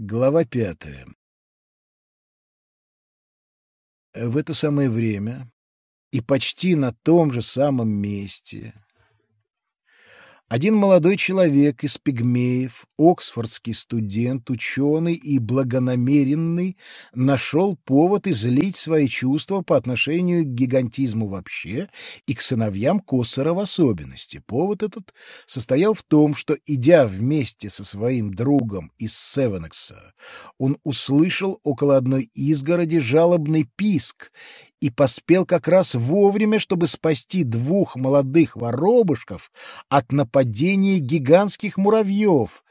Глава пятая. В это самое время и почти на том же самом месте один молодой человек из пигмеев, оксфордский студент, ученый и благонамеренный, нашел повод излить свои чувства по отношению к гигантизму вообще и к сыновьям Коссора в особенности. Повод этот состоял в том, что, идя вместе со своим другом из Севенекса, он услышал около одной изгороди жалобный писк и поспел как раз вовремя, чтобы спасти двух молодых воробушков от нападения гигантских муравьев.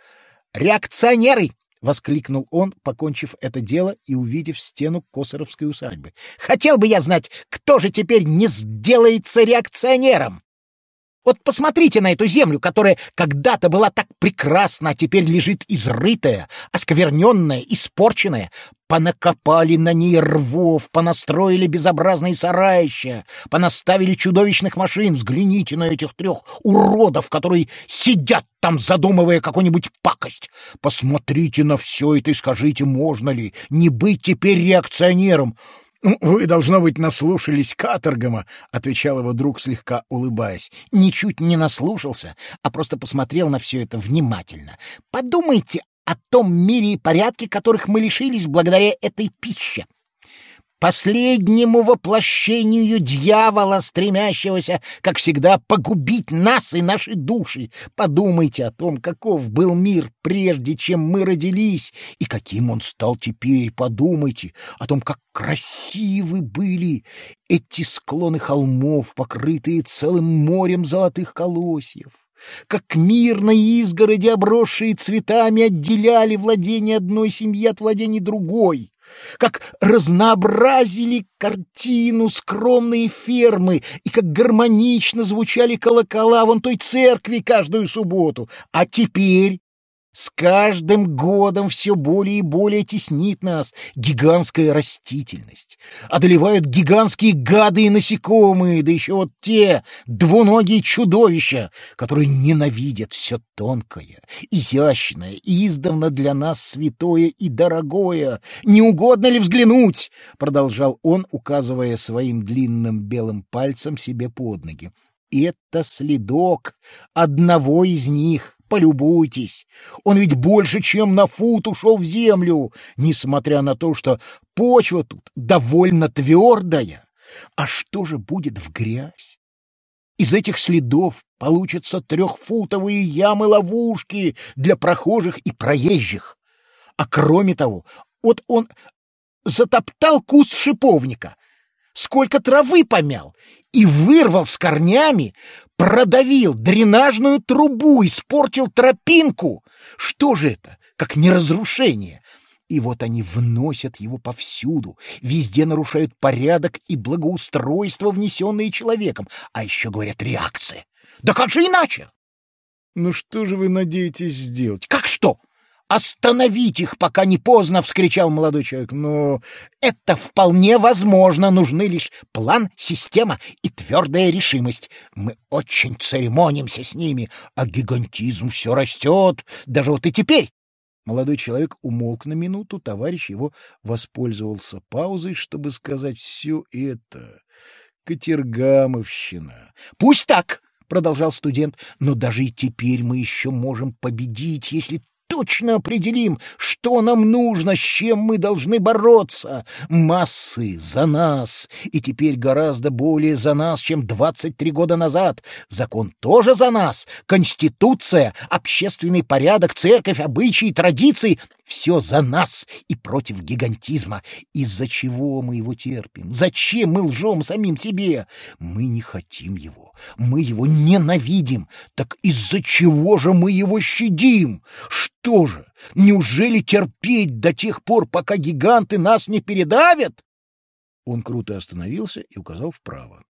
«Реакционеры!» — воскликнул он, покончив это дело и увидев стену Косоровской усадьбы. «Хотел бы я знать, кто же теперь не сделается реакционером!» Вот посмотрите на эту землю, которая когда-то была так прекрасна, а теперь лежит изрытая, оскверненная, испорченная. Понакопали на ней рвов, понастроили безобразные сараища, понаставили чудовищных машин. Взгляните на этих трех уродов, которые сидят там, задумывая какую-нибудь пакость. Посмотрите на все это и скажите, можно ли не быть теперь реакционером. — Вы, должно быть, наслушались каторгома, — отвечал его друг, слегка улыбаясь. — Ничуть не наслушался, а просто посмотрел на все это внимательно. Подумайте о том мире и порядке, которых мы лишились благодаря этой пище последнему воплощению дьявола, стремящегося, как всегда, погубить нас и наши души. Подумайте о том, каков был мир прежде, чем мы родились, и каким он стал теперь. Подумайте о том, как красивы были эти склоны холмов, покрытые целым морем золотых колосьев как мирно изгороди, обросшие цветами, отделяли владение одной семьи от владений другой как разнообразили картину скромные фермы и как гармонично звучали колокола вон той церкви каждую субботу. А теперь с каждым годом все более и более теснит нас гигантская растительность. Одолевают гигантские гады и насекомые, да еще вот те двуногие чудовища, которые ненавидят все тонкое, изящное издавна для нас святое и дорогое. Не угодно ли взглянуть? Продолжал он, указывая своим длинным белым пальцем себе под ноги. Это следок одного из них. Полюбуйтесь, он ведь больше, чем на фут ушел в землю, несмотря на то, что почва тут довольно твердая. А что же будет в грязь? Из этих следов получатся трехфутовые ямы-ловушки для прохожих и проезжих. А кроме того, вот он затоптал куст шиповника, сколько травы помял и вырвал с корнями, продавил дренажную трубу, испортил тропинку. Что же это, как неразрушение? И вот они вносят его повсюду, везде нарушают порядок и благоустройство, внесенные человеком, а еще говорят реакция. Да как же иначе? Ну что же вы надеетесь сделать? Как что? «Остановить их, пока не поздно!» — вскричал молодой человек. «Но это вполне возможно. Нужны лишь план, система и твердая решимость. Мы очень церемонимся с ними, а гигантизм все растет, даже вот и теперь». Молодой человек умолк на минуту, товарищ его воспользовался паузой, чтобы сказать все это. Катергамовщина. «Пусть так!» — продолжал студент, — но даже и теперь мы еще можем победить, если точно определим, что нам нужно, с чем мы должны бороться. Массы за нас, и теперь гораздо более за нас, чем 23 года назад. Закон тоже за нас. Конституция, общественный порядок, церковь, обычаи, традиции — все за нас и против гигантизма. Из-за чего мы его терпим? Зачем мы лжем самим себе? Мы не хотим его. Мы его ненавидим. Так из-за чего же мы его щадим? Что же, неужели терпеть до тех пор, пока гиганты нас не передавят? Он круто остановился и указал вправо.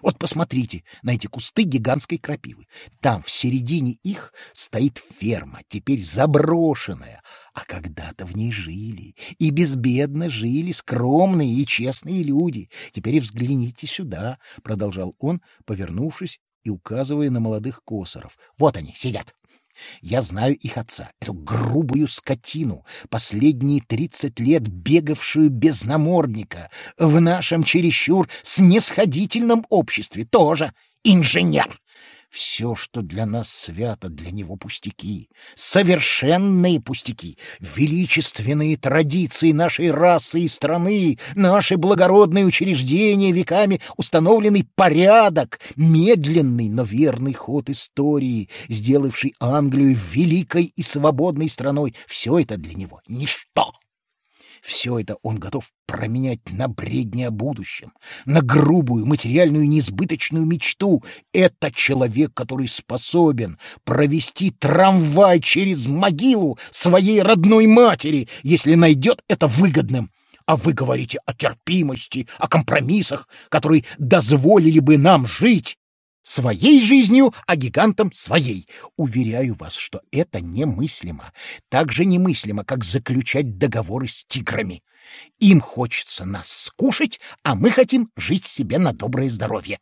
Вот посмотрите на эти кусты гигантской крапивы. Там в середине их стоит ферма, теперь заброшенная, а когда-то в ней жили, и безбедно жили скромные и честные люди. Теперь взгляните сюда, — продолжал он, повернувшись и указывая на молодых косоров. Вот они, сидят. Я знаю их отца, эту грубую скотину, последние тридцать лет бегавшую без намордника, в нашем чересчур снисходительном обществе тоже инженер. Все, что для нас свято, для него пустяки, совершенные пустяки, величественные традиции нашей расы и страны, наши благородные учреждения, веками установленный порядок, медленный, но верный ход истории, сделавший Англию великой и свободной страной, все это для него ничто. Все это он готов променять на бредни о будущем, на грубую материальную несбыточную мечту. Это человек, который способен провести трамвай через могилу своей родной матери, если найдет это выгодным. А вы говорите о терпимости, о компромиссах, которые дозволили бы нам жить своей жизнью, а гигантом своей. Уверяю вас, что это немыслимо. Так же немыслимо, как заключать договоры с тиграми. Им хочется нас скушать, а мы хотим жить себе на доброе здоровье.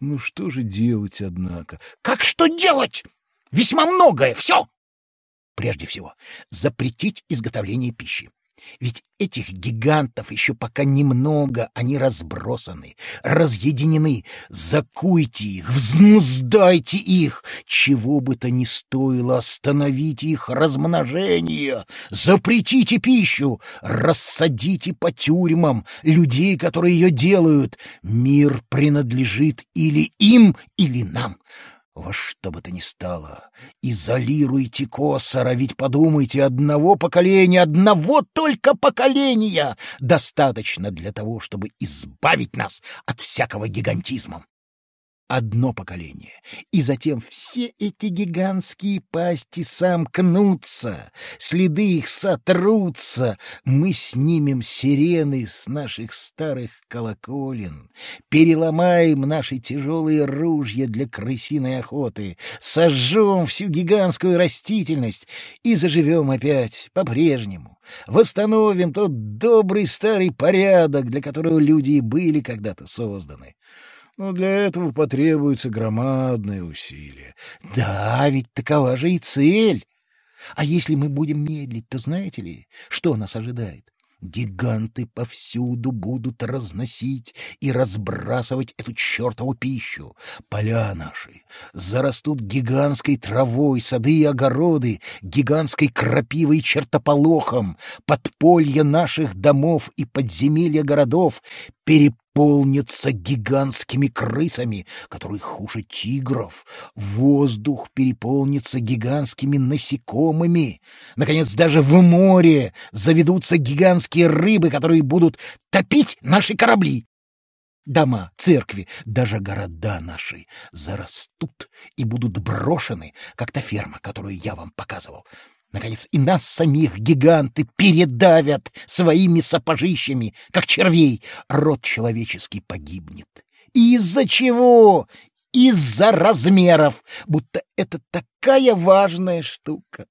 Ну что же делать, однако? Как что делать? Весьма многое, все. Прежде всего, запретить изготовление пищи. Ведь этих гигантов еще пока немного, они разбросаны, разъединены. Закуйте их, взнуздайте их, чего бы то ни стоило, остановите их размножение, запретите пищу, рассадите по тюрьмам людей, которые ее делают. Мир принадлежит или им, или нам. Во что бы то ни стало, изолируйте Косора, ведь подумайте, одного поколения, одного только поколения достаточно для того, чтобы избавить нас от всякого гигантизма одно поколение, и затем все эти гигантские пасти сомкнутся, следы их сотрутся, мы снимем сирены с наших старых колоколен, переломаем наши тяжелые ружья для крысиной охоты, сожжем всю гигантскую растительность и заживем опять по-прежнему. Восстановим тот добрый старый порядок, для которого люди и были когда-то созданы но для этого потребуется громадное усилие. Да, ведь такова же и цель. А если мы будем медлить, то знаете ли, что нас ожидает? Гиганты повсюду будут разносить и разбрасывать эту чертову пищу. Поля наши зарастут гигантской травой, сады и огороды, гигантской крапивой чертополохом, подполья наших домов и подземелья городов переполнится гигантскими крысами, которые хуже тигров. Воздух переполнится гигантскими насекомыми. Наконец, даже в море заведутся гигантские рыбы, которые будут топить наши корабли. Дома, церкви, даже города наши зарастут и будут брошены, как та ферма, которую я вам показывал. Наконец, и нас самих гиганты передавят своими сапожищами, как червей. Род человеческий погибнет. Из-за чего? Из-за размеров, будто это такая важная штука.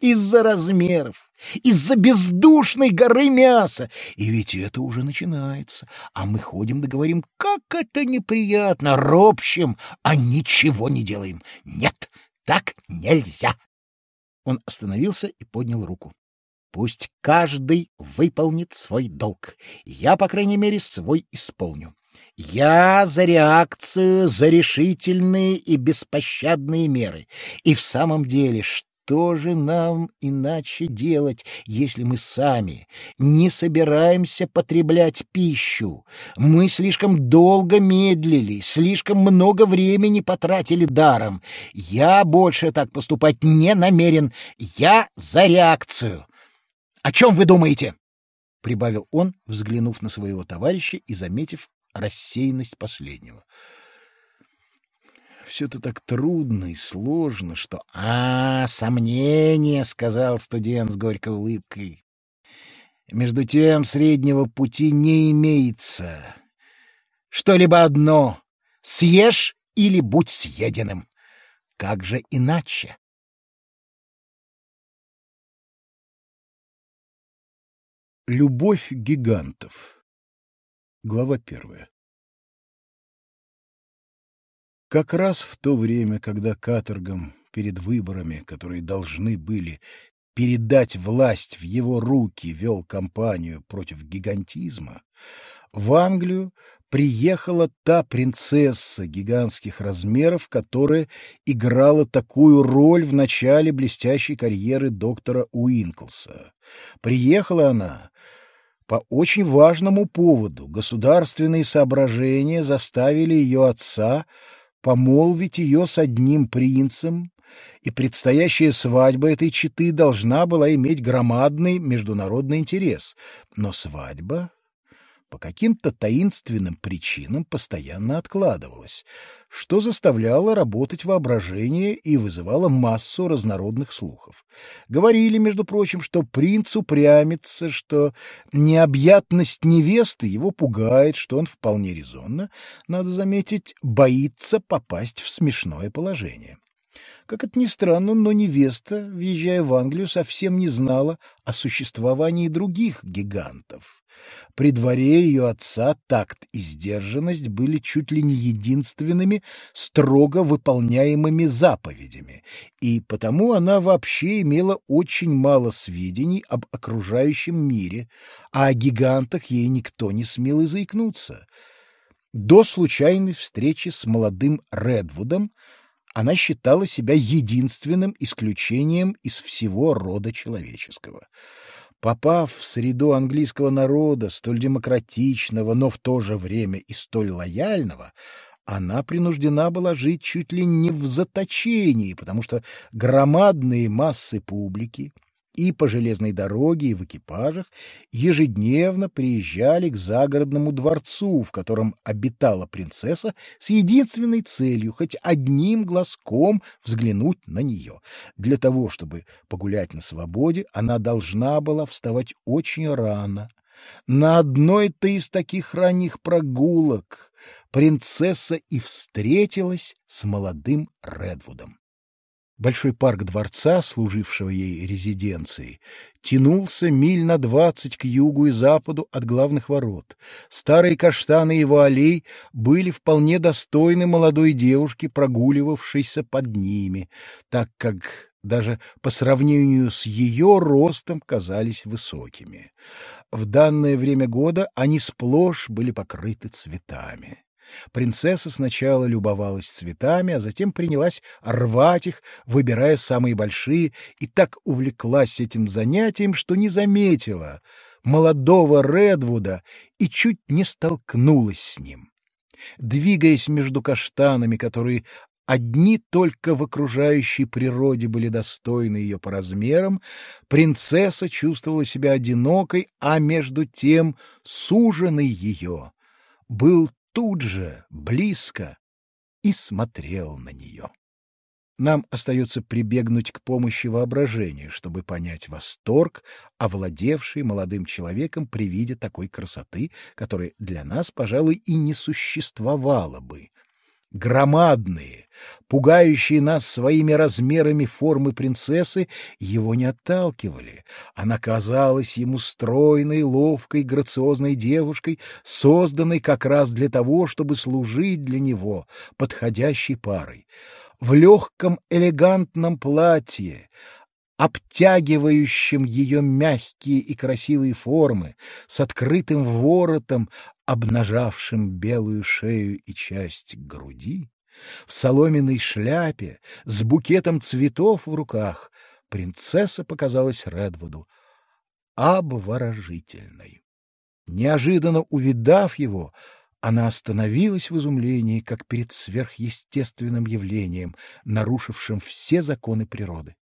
Из-за размеров, из-за бездушной горы мяса. И ведь это уже начинается. А мы ходим да говорим, как это неприятно, ропщим, а ничего не делаем. Нет, так нельзя. Он остановился и поднял руку. Пусть каждый выполнит свой долг. Я, по крайней мере, свой исполню. Я за реакцию, за решительные и беспощадные меры. И в самом деле, что же нам иначе делать, если мы сами не собираемся потреблять пищу? Мы слишком долго медлили, слишком много времени потратили даром. Я больше так поступать не намерен. Я за реакцию. О чем вы думаете? — прибавил он, взглянув на своего товарища и заметив рассеянность последнего. — все это так трудно и сложно, что... — А, сомнение, — сказал студент с горькой улыбкой. — Между тем среднего пути не имеется. Что-либо одно — съешь или будь съеденным. Как же иначе? Любовь гигантов. Глава первая. Как раз в то время, когда каторгам перед выборами, которые должны были передать власть в его руки, вел кампанию против гигантизма, в Англию приехала та принцесса гигантских размеров, которая играла такую роль в начале блестящей карьеры доктора Уинклса. Приехала она по очень важному поводу. Государственные соображения заставили ее отца помолвить ее с одним принцем, и предстоящая свадьба этой четы должна была иметь громадный международный интерес. Но свадьба по каким-то таинственным причинам постоянно откладывалась, что заставляло работать воображение и вызывало массу разнородных слухов. Говорили, между прочим, что принц упрямится, что необъятность невесты его пугает, что он вполне резонно, надо заметить, боится попасть в смешное положение. Как это ни странно, но невеста, въезжая в Англию, совсем не знала о существовании других гигантов. При дворе ее отца такт и сдержанность были чуть ли не единственными строго выполняемыми заповедями, и потому она вообще имела очень мало сведений об окружающем мире, а о гигантах ей никто не смел и заикнуться. До случайной встречи с молодым Редвудом она считала себя единственным исключением из всего рода человеческого. Попав в среду английского народа, столь демократичного, но в то же время и столь лояльного, она принуждена была жить чуть ли не в заточении, потому что громадные массы публики, и по железной дороге, и в экипажах ежедневно приезжали к загородному дворцу, в котором обитала принцесса, с единственной целью хоть одним глазком взглянуть на нее. Для того, чтобы погулять на свободе, она должна была вставать очень рано. На одной-то из таких ранних прогулок принцесса и встретилась с молодым Редвудом. Большой парк дворца, служившего ей резиденцией, тянулся миль на двадцать к югу и западу от главных ворот. Старые каштаны его аллей были вполне достойны молодой девушки, прогуливавшейся под ними, так как даже по сравнению с ее ростом казались высокими. В данное время года они сплошь были покрыты цветами. Принцесса сначала любовалась цветами, а затем принялась рвать их, выбирая самые большие, и так увлеклась этим занятием, что не заметила молодого Редвуда и чуть не столкнулась с ним. Двигаясь между каштанами, которые одни только в окружающей природе были достойны ее по размерам, принцесса чувствовала себя одинокой, а между тем суженый ее был тут же, близко, и смотрел на нее. Нам остается прибегнуть к помощи воображения, чтобы понять восторг, овладевший молодым человеком при виде такой красоты, которая для нас, пожалуй, и не существовала бы, громадные, пугающие нас своими размерами формы принцессы, его не отталкивали. Она казалась ему стройной, ловкой, грациозной девушкой, созданной как раз для того, чтобы служить для него подходящей парой. В легком элегантном платье, обтягивающим ее мягкие и красивые формы, с открытым воротом, обнажавшим белую шею и часть груди, в соломенной шляпе, с букетом цветов в руках, принцесса показалась Редвуду обворожительной. Неожиданно увидав его, она остановилась в изумлении, как перед сверхъестественным явлением, нарушившим все законы природы.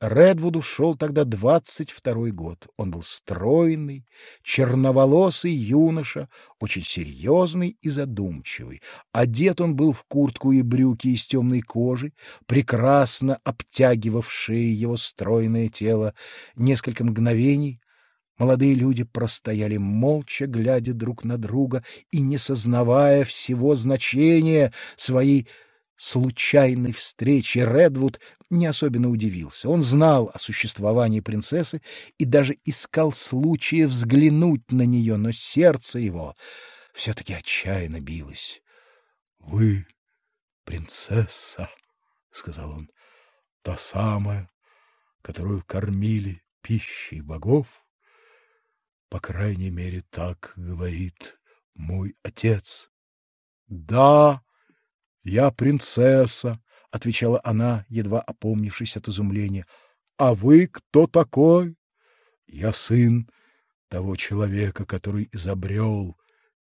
Редвуду шел тогда двадцать второй год. Он был стройный, черноволосый юноша, очень серьезный и задумчивый. Одет он был в куртку и брюки из темной кожи, прекрасно обтягивавшие его стройное тело. Несколько мгновений Молодые люди простояли молча, глядя друг на друга и не сознавая всего значения своей случайной встречи Редвуд не особенно удивился. Он знал о существовании принцессы и даже искал случая взглянуть на нее, но сердце его все-таки отчаянно билось. — Вы принцесса, — сказал он. та самая, которую кормили пищей богов? По крайней мере, так говорит мой отец. — Да, я принцесса, — отвечала она, едва опомнившись от изумления. — А вы кто такой? — Я сын того человека, который изобрел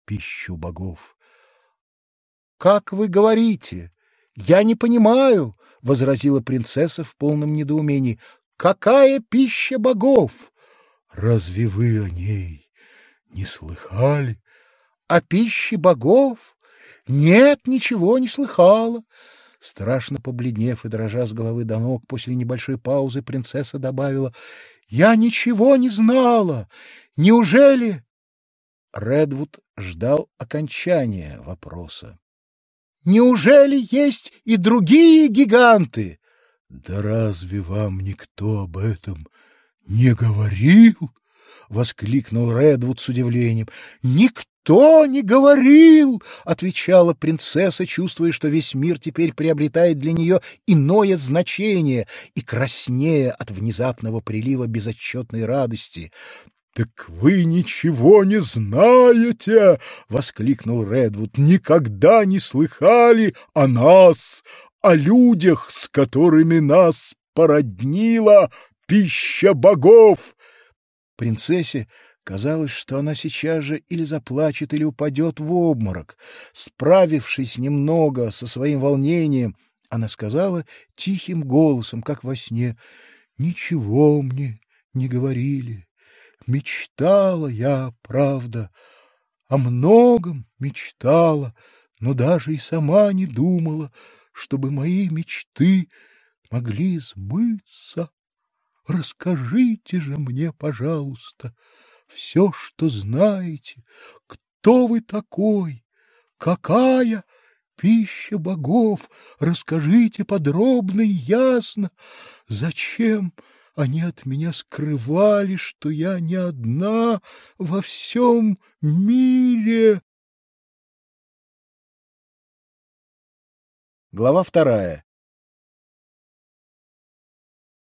пищу богов. — Как вы говорите? Я не понимаю, — возразила принцесса в полном недоумении. — Какая пища богов? Разве вы о ней не слыхали? О пище богов? Нет, ничего не слыхала. Страшно побледнев и дрожа с головы до ног, после небольшой паузы принцесса добавила, «Я ничего не знала! Неужели...» Редвуд ждал окончания вопроса. «Неужели есть и другие гиганты?» «Да разве вам никто об этом не говорил?» — воскликнул Редвуд с удивлением. «Никто не говорил!» — отвечала принцесса, чувствуя, что весь мир теперь приобретает для нее иное значение и краснея от внезапного прилива безотчетной радости. «Так вы ничего не знаете!» — воскликнул Редвуд. «Никогда не слыхали о нас, о людях, с которыми нас породнила пища богов!» Принцессе казалось, что она сейчас же или заплачет, или упадет в обморок. Справившись немного со своим волнением, она сказала тихим голосом, как во сне, «Ничего мне не говорили. Мечтала я, правда, о многом мечтала, но даже и сама не думала, чтобы мои мечты могли сбыться. Расскажите же мне, пожалуйста, все, что знаете. Кто вы такой? Какая пища богов? Расскажите подробно и ясно. Зачем они от меня скрывали, что я не одна во всем мире? Глава вторая.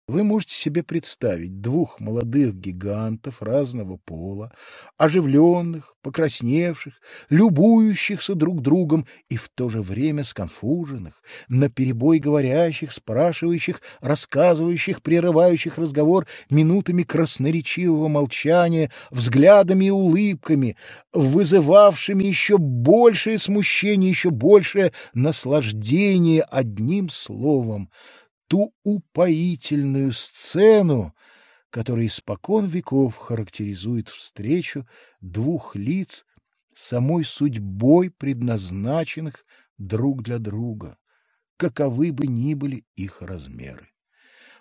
Вы можете себе представить двух молодых гигантов разного пола, оживленных, покрасневших, любующихся друг другом и в то же время сконфуженных, наперебой говорящих, спрашивающих, рассказывающих, прерывающих разговор минутами красноречивого молчания, взглядами и улыбками, вызывавшими еще большее смущение, еще большее наслаждение одним словом — ту упоительную сцену, которая испокон веков характеризует встречу двух лиц, самой судьбой предназначенных друг для друга, каковы бы ни были их размеры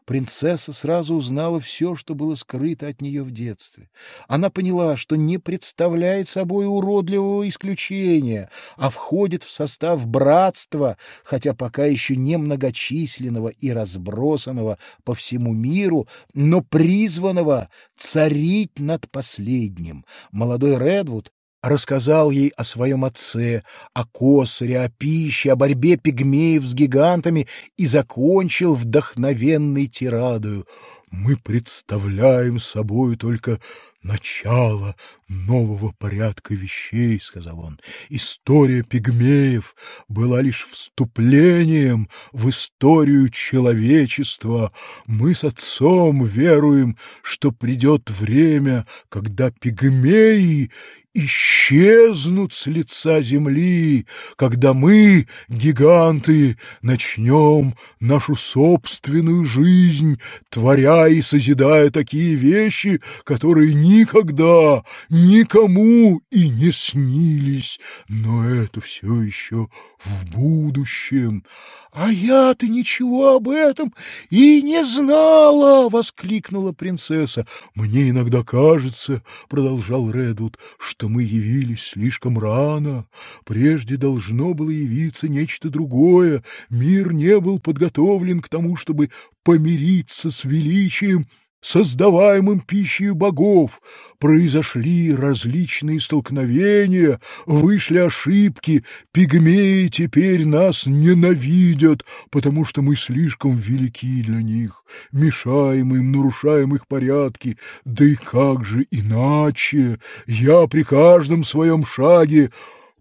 принцесса сразу узнала все, что было скрыто от нее в детстве. Она поняла, что не представляет собой уродливого исключения, а входит в состав братства, хотя пока еще не многочисленного и разбросанного по всему миру, но призванного царить над последним. Молодой Редвуд рассказал ей о своем отце, о косаре, о пище, о борьбе пигмеев с гигантами и закончил вдохновенной тирадою. «Мы представляем собой только начало нового порядка вещей, — сказал он. История пигмеев была лишь вступлением в историю человечества. Мы с отцом веруем, что придет время, когда пигмеи исчезнут с лица земли, когда мы, гиганты, начнем нашу собственную жизнь, творя и созидая такие вещи, которые никогда никому и не снились, но это все еще в будущем. А я-то ничего об этом и не знала, воскликнула принцесса. Мне иногда кажется, продолжал Редвуд, что мы явились слишком рано. Прежде должно было явиться нечто другое. Мир не был подготовлен к тому, чтобы помириться с величием создаваемым пищей богов, произошли различные столкновения, вышли ошибки, пигмеи теперь нас ненавидят, потому что мы слишком велики для них, мешаем им, нарушаем их порядки, да и как же иначе, я при каждом своем шаге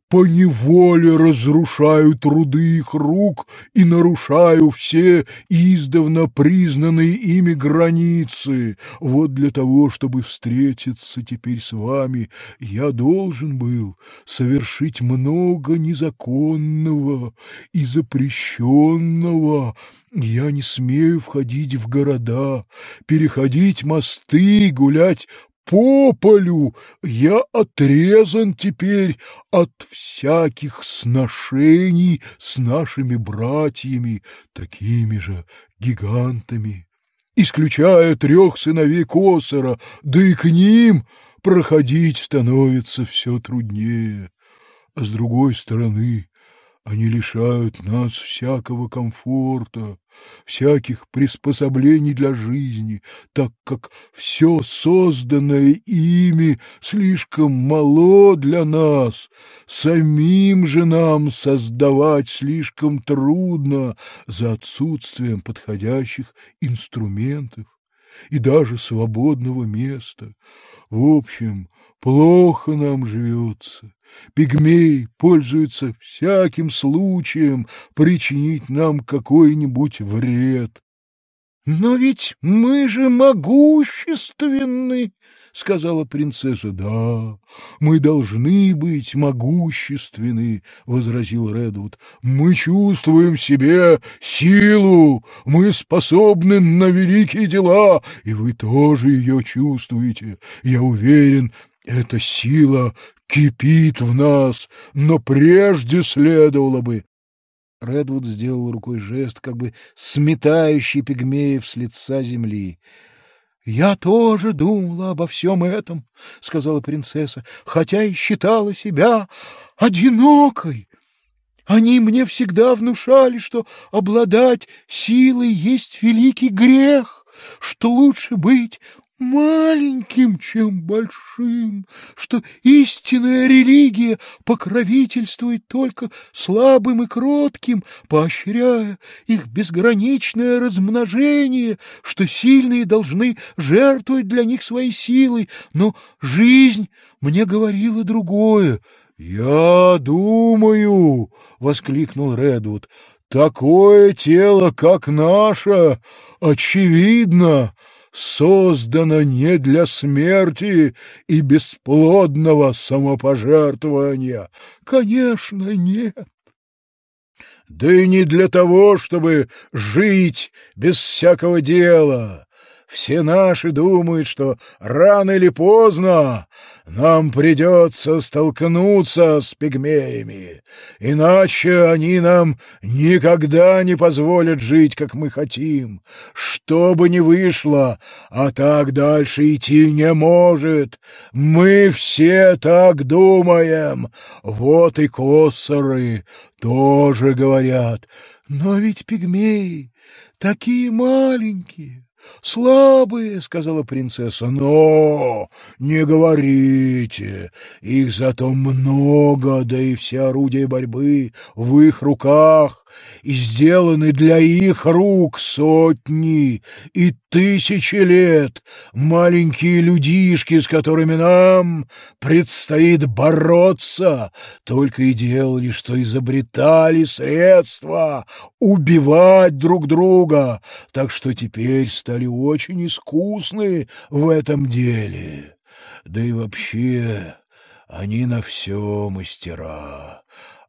по неволе разрушаю труды их рук и нарушаю все издавна признанные ими границы. Вот для того, чтобы встретиться теперь с вами, я должен был совершить много незаконного и запрещенного, я не смею входить в города, переходить мосты, гулять по полю я отрезан теперь от всяких сношений с нашими братьями, такими же гигантами, исключая трех сыновей Косора, да и к ним проходить становится все труднее. А с другой стороны, они лишают нас всякого комфорта, всяких приспособлений для жизни, так как все созданное ими слишком мало для нас. Самим же нам создавать слишком трудно за отсутствием подходящих инструментов и даже свободного места. В общем, плохо нам живется. Пигмей пользуется всяким случаем причинить нам какой-нибудь вред. — Но ведь мы же могущественны, — сказала принцесса. — Да, мы должны быть могущественны, — возразил Редвуд. — Мы чувствуем в себе силу, мы способны на великие дела, и вы тоже ее чувствуете. Я уверен, эта сила кипит в нас, но прежде следовало бы... Редвуд сделал рукой жест, как бы сметающий пигмеев с лица земли. — Я тоже думала обо всем этом, — сказала принцесса, — хотя и считала себя одинокой. Они мне всегда внушали, что обладать силой есть великий грех, что лучше быть маленьким, чем большим, что истинная религия покровительствует только слабым и кротким, поощряя их безграничное размножение, что сильные должны жертвовать для них своей силой, но жизнь мне говорила другое. «Я думаю», — воскликнул Редвуд, — «такое тело, как наше, очевидно» создана не для смерти и бесплодного самопожертвования. Конечно, нет. Да и не для того, чтобы жить без всякого дела. Все наши думают, что рано или поздно нам придется столкнуться с пигмеями, иначе они нам никогда не позволят жить, как мы хотим. Что бы ни вышло, а так дальше идти не может. Мы все так думаем. Вот и косоры тоже говорят. Но ведь пигмеи такие маленькие. «Слабые», — сказала принцесса, — «но не говорите, их зато много, да и все орудия борьбы в их руках, и сделаны для их рук сотни и тысячи лет, маленькие людишки, с которыми нам предстоит бороться, только и делали, что изобретали средства убивать друг друга, так что теперь стали очень искусны в этом деле. Да и вообще они на все мастера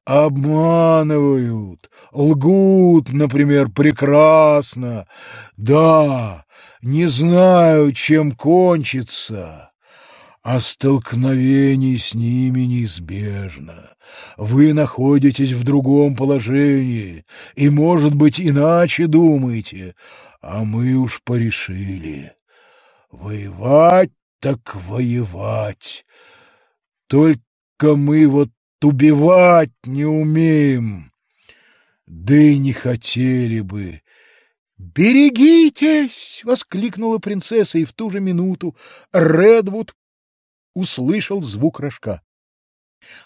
обманывают, лгут, например, прекрасно. Да, не знаю, чем кончится, а столкновение с ними неизбежно. Вы находитесь в другом положении и, может быть, иначе думаете, а мы уж порешили. Воевать так воевать. Только мы вот убивать не умеем, да и не хотели бы. «Берегитесь!» — воскликнула принцесса, и в ту же минуту Редвуд услышал звук рожка.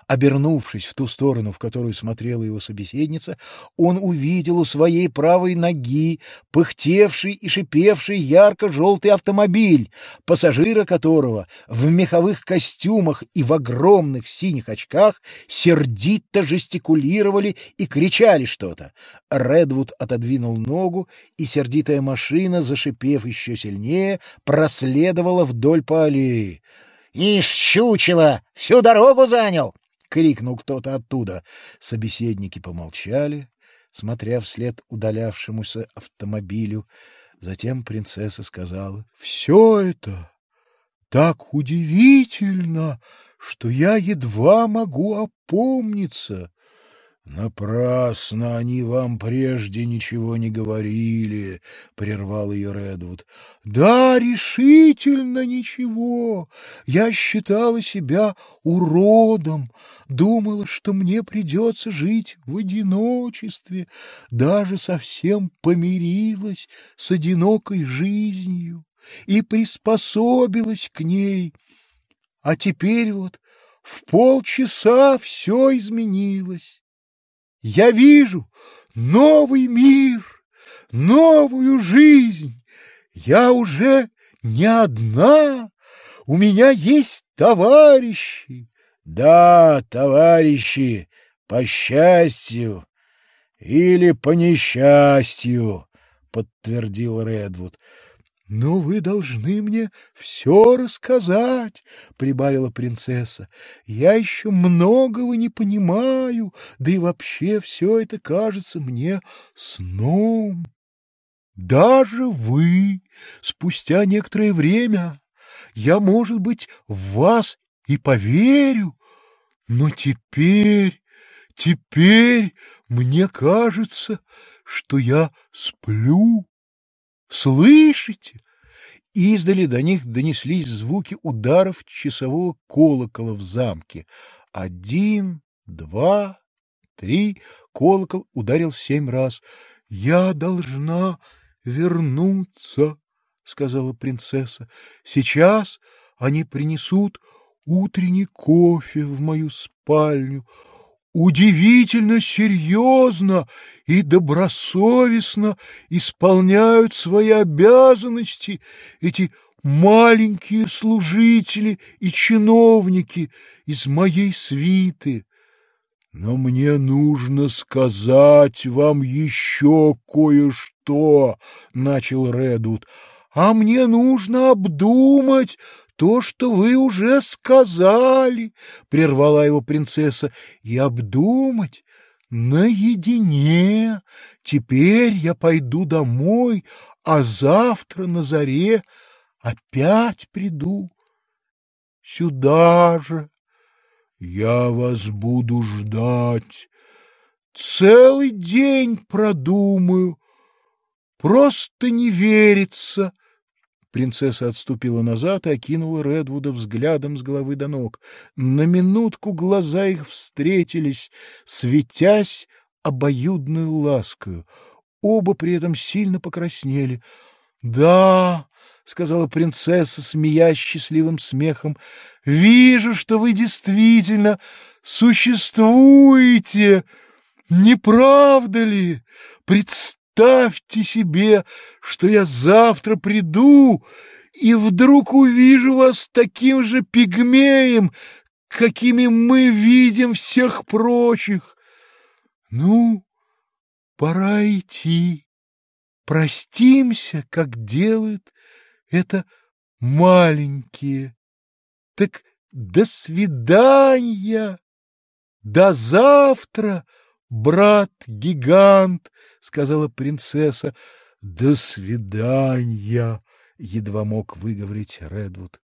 Обернувшись в ту сторону, в которую смотрела его собеседница, он увидел у своей правой ноги пыхтевший и шипевший ярко-желтый автомобиль, пассажира которого в меховых костюмах и в огромных синих очках сердито жестикулировали и кричали что-то. Редвуд отодвинул ногу, и сердитая машина, зашипев еще сильнее, проследовала вдоль по аллее. «Ишь, чучело! Всю дорогу занял!» — крикнул кто-то оттуда. Собеседники помолчали, смотря вслед удалявшемуся автомобилю. Затем принцесса сказала, — Все это так удивительно, что я едва могу опомниться. «Напрасно они вам прежде ничего не говорили», — прервал ее Редвуд. «Да, решительно ничего. Я считала себя уродом, думала, что мне придется жить в одиночестве, даже совсем помирилась с одинокой жизнью и приспособилась к ней. А теперь вот в полчаса все изменилось». Я вижу новый мир, новую жизнь. Я уже не одна, у меня есть товарищи. Да, товарищи, по счастью или по несчастью, подтвердил Редвуд. «Но вы должны мне все рассказать», — прибавила принцесса. «Я еще многого не понимаю, да и вообще все это кажется мне сном. Даже вы, спустя некоторое время, я, может быть, в вас и поверю, но теперь, теперь мне кажется, что я сплю». Слышите? Издали до них донеслись звуки ударов часового колокола в замке. Один, два, три. Колокол ударил семь раз. — Я должна вернуться, — сказала принцесса. — Сейчас они принесут утренний кофе в мою спальню удивительно серьезно и добросовестно исполняют свои обязанности эти маленькие служители и чиновники из моей свиты. Но мне нужно сказать вам еще кое-что, — начал Редут, — а мне нужно обдумать то, что вы уже сказали, — прервала его принцесса, — и обдумать наедине. Теперь я пойду домой, а завтра на заре опять приду сюда же. Я вас буду ждать. Целый день продумаю. Просто не верится, Принцесса отступила назад и окинула Редвуда взглядом с головы до ног. На минутку глаза их встретились, светясь обоюдную ласкою. Оба при этом сильно покраснели. — Да, — сказала принцесса, смеясь счастливым смехом, — вижу, что вы действительно существуете. Не правда ли? Представьте! Представьте себе, что я завтра приду и вдруг увижу вас таким же пигмеем, какими мы видим всех прочих. Ну, пора идти. Простимся, как делают это маленькие. Так до свидания, до завтра, брат-гигант, — сказала принцесса. — До свидания! — едва мог выговорить Редвуд.